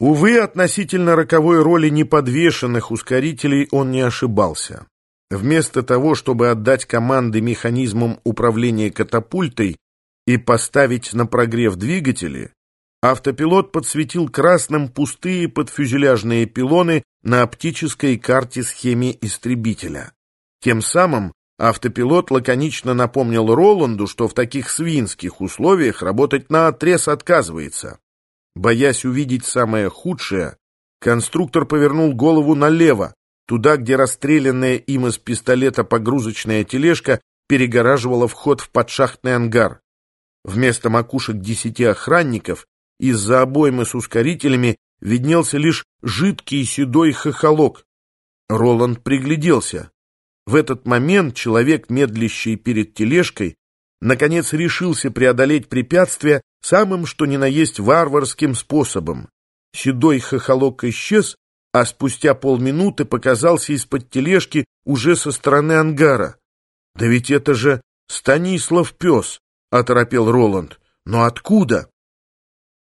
Увы, относительно роковой роли неподвешенных ускорителей он не ошибался. Вместо того, чтобы отдать команды механизмам управления катапультой и поставить на прогрев двигатели, автопилот подсветил красным пустые подфюзеляжные пилоны на оптической карте схеме истребителя. Тем самым автопилот лаконично напомнил Роланду, что в таких свинских условиях работать на отрез отказывается. Боясь увидеть самое худшее, конструктор повернул голову налево, туда, где расстрелянная им из пистолета погрузочная тележка перегораживала вход в подшахтный ангар. Вместо макушек десяти охранников из-за обоймы с ускорителями виднелся лишь жидкий седой хохолок. Роланд пригляделся. В этот момент человек, медлящий перед тележкой, наконец решился преодолеть препятствие самым что ни на есть варварским способом. Седой хохолок исчез, а спустя полминуты показался из-под тележки уже со стороны ангара. «Да ведь это же Станислав Пес!» — оторопел Роланд. «Но откуда?»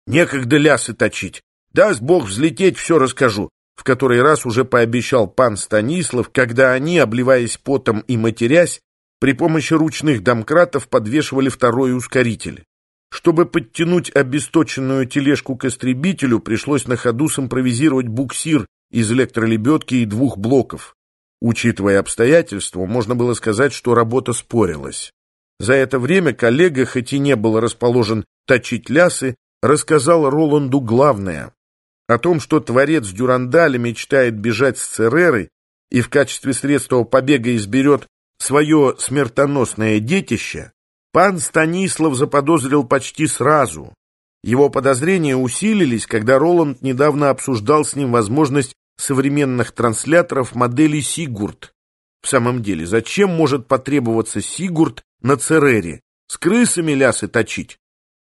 «Некогда лясы точить. Даст Бог взлететь, все расскажу», — в который раз уже пообещал пан Станислав, когда они, обливаясь потом и матерясь, при помощи ручных домкратов подвешивали второй ускоритель. Чтобы подтянуть обесточенную тележку к истребителю, пришлось на ходу симпровизировать буксир из электролебедки и двух блоков. Учитывая обстоятельства, можно было сказать, что работа спорилась. За это время коллега, хоть и не был расположен точить лясы, рассказал Роланду главное. О том, что творец Дюрандаля мечтает бежать с Цереры и в качестве средства побега изберет свое смертоносное детище, Пан Станислав заподозрил почти сразу. Его подозрения усилились, когда Роланд недавно обсуждал с ним возможность современных трансляторов модели Сигурд. В самом деле, зачем может потребоваться Сигурд на Церере? С крысами лясы точить?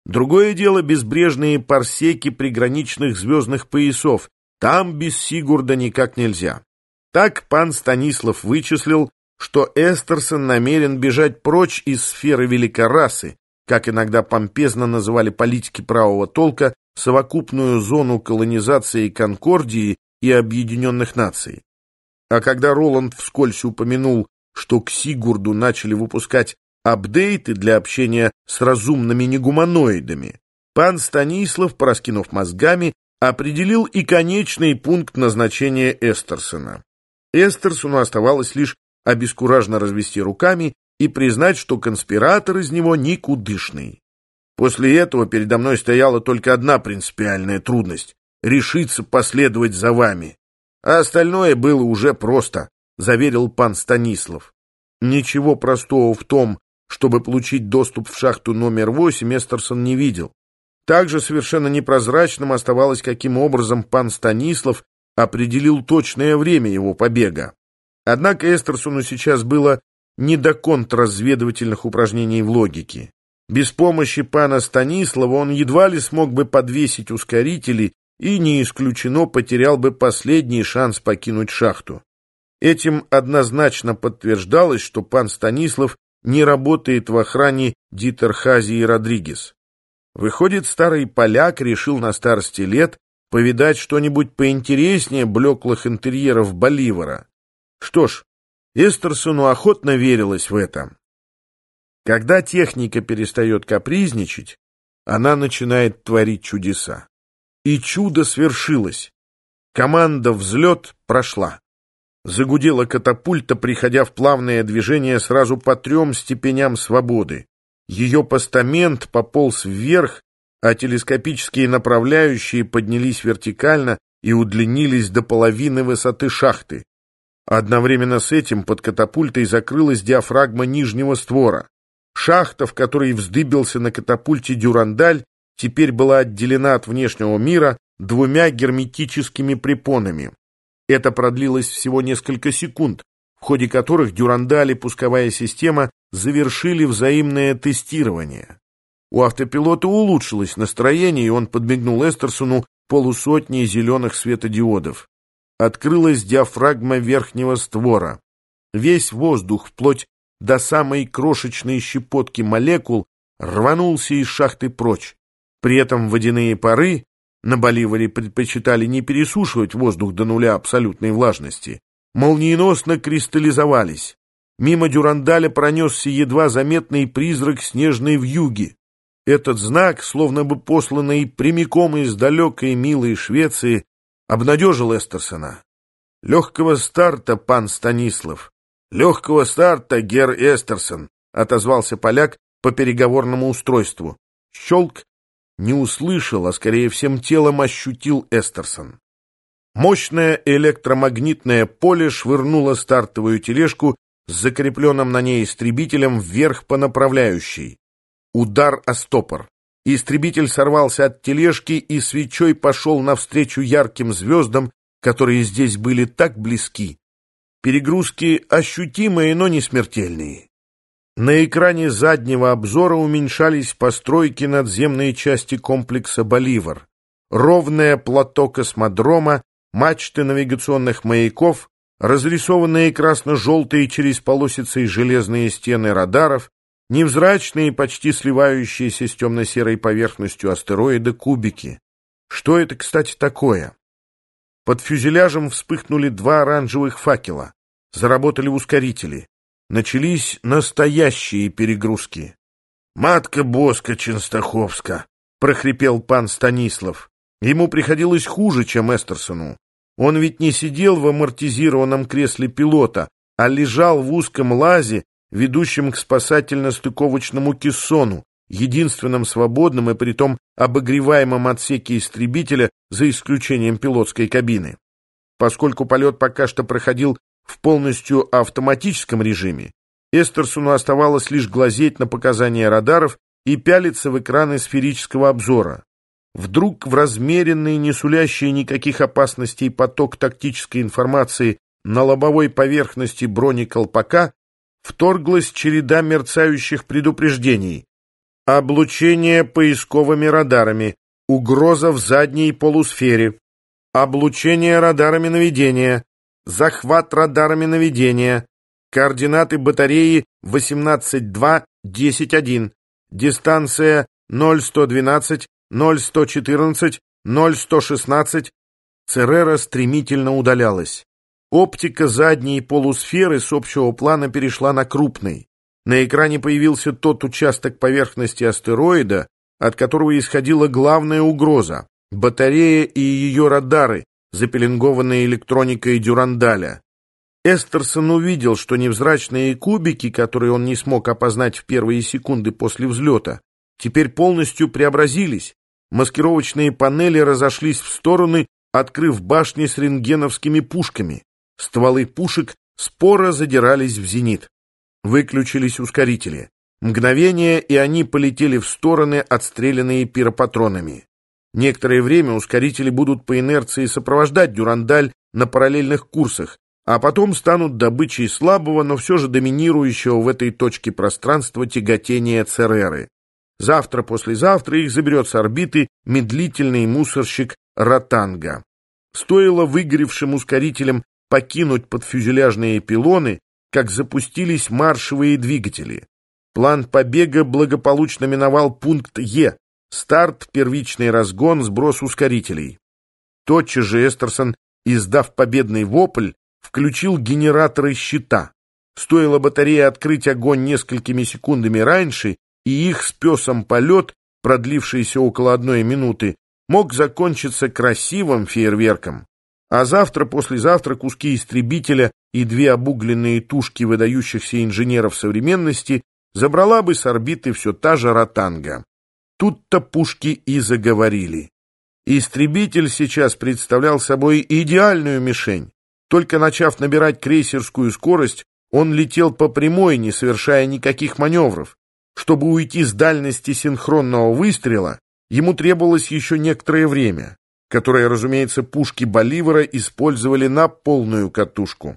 Другое дело безбрежные парсеки приграничных звездных поясов. Там без Сигурда никак нельзя. Так пан Станислав вычислил, что Эстерсон намерен бежать прочь из сферы великорасы, как иногда помпезно называли политики правого толка, совокупную зону колонизации Конкордии и Объединенных Наций. А когда Роланд вскользь упомянул, что к Сигурду начали выпускать апдейты для общения с разумными негуманоидами, пан Станислав, пораскинув мозгами, определил и конечный пункт назначения Эстерсона. Эстерсону оставалось лишь обескураженно развести руками и признать, что конспиратор из него никудышный. После этого передо мной стояла только одна принципиальная трудность — решиться последовать за вами. А остальное было уже просто, — заверил пан Станислав. Ничего простого в том, чтобы получить доступ в шахту номер восемь, Эстерсон не видел. Также совершенно непрозрачным оставалось, каким образом пан Станислав определил точное время его побега. Однако Эстерсону сейчас было не до контрразведывательных упражнений в логике. Без помощи пана Станислава он едва ли смог бы подвесить ускорители и, не исключено, потерял бы последний шанс покинуть шахту. Этим однозначно подтверждалось, что пан Станислав не работает в охране Дитерхази и Родригес. Выходит, старый поляк решил на старости лет повидать что-нибудь поинтереснее блеклых интерьеров Боливара. Что ж, Эстерсону охотно верилось в это. Когда техника перестает капризничать, она начинает творить чудеса. И чудо свершилось. Команда «Взлет» прошла. Загудела катапульта, приходя в плавное движение сразу по трем степеням свободы. Ее постамент пополз вверх, а телескопические направляющие поднялись вертикально и удлинились до половины высоты шахты. Одновременно с этим под катапультой закрылась диафрагма нижнего створа. Шахта, в которой вздыбился на катапульте дюрандаль, теперь была отделена от внешнего мира двумя герметическими препонами. Это продлилось всего несколько секунд, в ходе которых дюрандаль и пусковая система завершили взаимное тестирование. У автопилота улучшилось настроение, и он подмигнул Эстерсону полусотни зеленых светодиодов открылась диафрагма верхнего створа. Весь воздух, вплоть до самой крошечной щепотки молекул, рванулся из шахты прочь. При этом водяные пары На Боливаре предпочитали не пересушивать воздух до нуля абсолютной влажности. Молниеносно кристаллизовались. Мимо Дюрандаля пронесся едва заметный призрак снежной вьюги. Этот знак, словно бы посланный прямиком из далекой милой Швеции, обнадежил Эстерсона. «Легкого старта, пан Станислав! Легкого старта, гер Эстерсон!» — отозвался поляк по переговорному устройству. Щелк не услышал, а скорее всем телом ощутил Эстерсон. Мощное электромагнитное поле швырнуло стартовую тележку с закрепленным на ней истребителем вверх по направляющей. Удар о стопор. Истребитель сорвался от тележки и свечой пошел навстречу ярким звездам, которые здесь были так близки. Перегрузки ощутимые, но не смертельные. На экране заднего обзора уменьшались постройки надземной части комплекса «Боливар». Ровное плато космодрома, мачты навигационных маяков, разрисованные красно-желтые через полосицы железные стены радаров, невзрачные, почти сливающиеся с темно-серой поверхностью астероида кубики. Что это, кстати, такое? Под фюзеляжем вспыхнули два оранжевых факела. Заработали ускорители начались настоящие перегрузки. «Матка Боска Ченстаховска!» — прохрипел пан Станислав. Ему приходилось хуже, чем Эстерсону. Он ведь не сидел в амортизированном кресле пилота, а лежал в узком лазе, ведущем к спасательно-стыковочному кессону, единственном свободном и притом обогреваемом отсеке истребителя за исключением пилотской кабины. Поскольку полет пока что проходил в полностью автоматическом режиме, Эстерсону оставалось лишь глазеть на показания радаров и пялиться в экраны сферического обзора. Вдруг в размеренный, не сулящий никаких опасностей поток тактической информации на лобовой поверхности бронеколпака вторглась череда мерцающих предупреждений. Облучение поисковыми радарами, угроза в задней полусфере, облучение радарами наведения, захват радарами наведения, координаты батареи 18.2.10.1, дистанция 0.112, 0.114, 0.116. Церера стремительно удалялась. Оптика задней полусферы с общего плана перешла на крупный. На экране появился тот участок поверхности астероида, от которого исходила главная угроза — батарея и ее радары, запеленгованной электроникой Дюрандаля. Эстерсон увидел, что невзрачные кубики, которые он не смог опознать в первые секунды после взлета, теперь полностью преобразились. Маскировочные панели разошлись в стороны, открыв башни с рентгеновскими пушками. Стволы пушек споро задирались в зенит. Выключились ускорители. Мгновение, и они полетели в стороны, отстрелянные пиропатронами. Некоторое время ускорители будут по инерции сопровождать дюрандаль на параллельных курсах, а потом станут добычей слабого, но все же доминирующего в этой точке пространства тяготения Цереры. Завтра-послезавтра их заберет с орбиты медлительный мусорщик Ротанга. Стоило выгоревшим ускорителям покинуть подфюзеляжные пилоны, как запустились маршевые двигатели. План побега благополучно миновал пункт Е, Старт, первичный разгон, сброс ускорителей. Тотчас же Эстерсон, издав победный вопль, включил генераторы щита. Стоило батарее открыть огонь несколькими секундами раньше, и их с песом полет, продлившийся около одной минуты, мог закончиться красивым фейерверком. А завтра-послезавтра куски истребителя и две обугленные тушки выдающихся инженеров современности забрала бы с орбиты все та же ротанга. Тут-то пушки и заговорили. Истребитель сейчас представлял собой идеальную мишень. Только начав набирать крейсерскую скорость, он летел по прямой, не совершая никаких маневров. Чтобы уйти с дальности синхронного выстрела, ему требовалось еще некоторое время, которое, разумеется, пушки Боливара использовали на полную катушку.